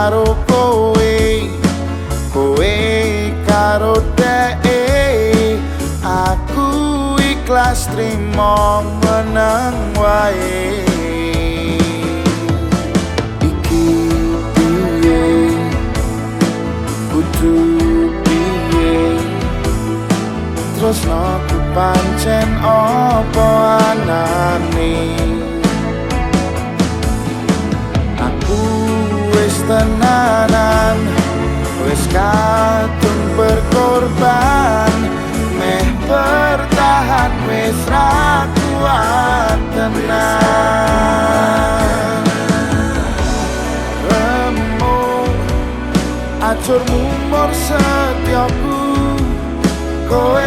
karo kowe kowe karo dee aku ikhlas trimo menang wae. Iki piye? Kudu piye? Terus aku pancen opo anane wis tenanan wis kadung berkorban meh bertahan wis ra kuat tenan. Remuk acur mumur setiaku kowe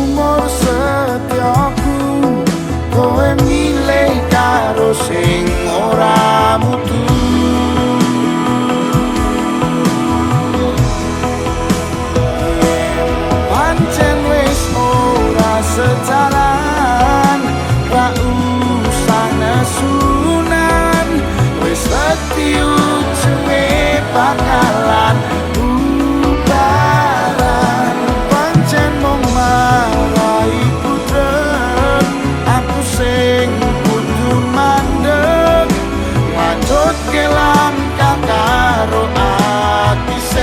ora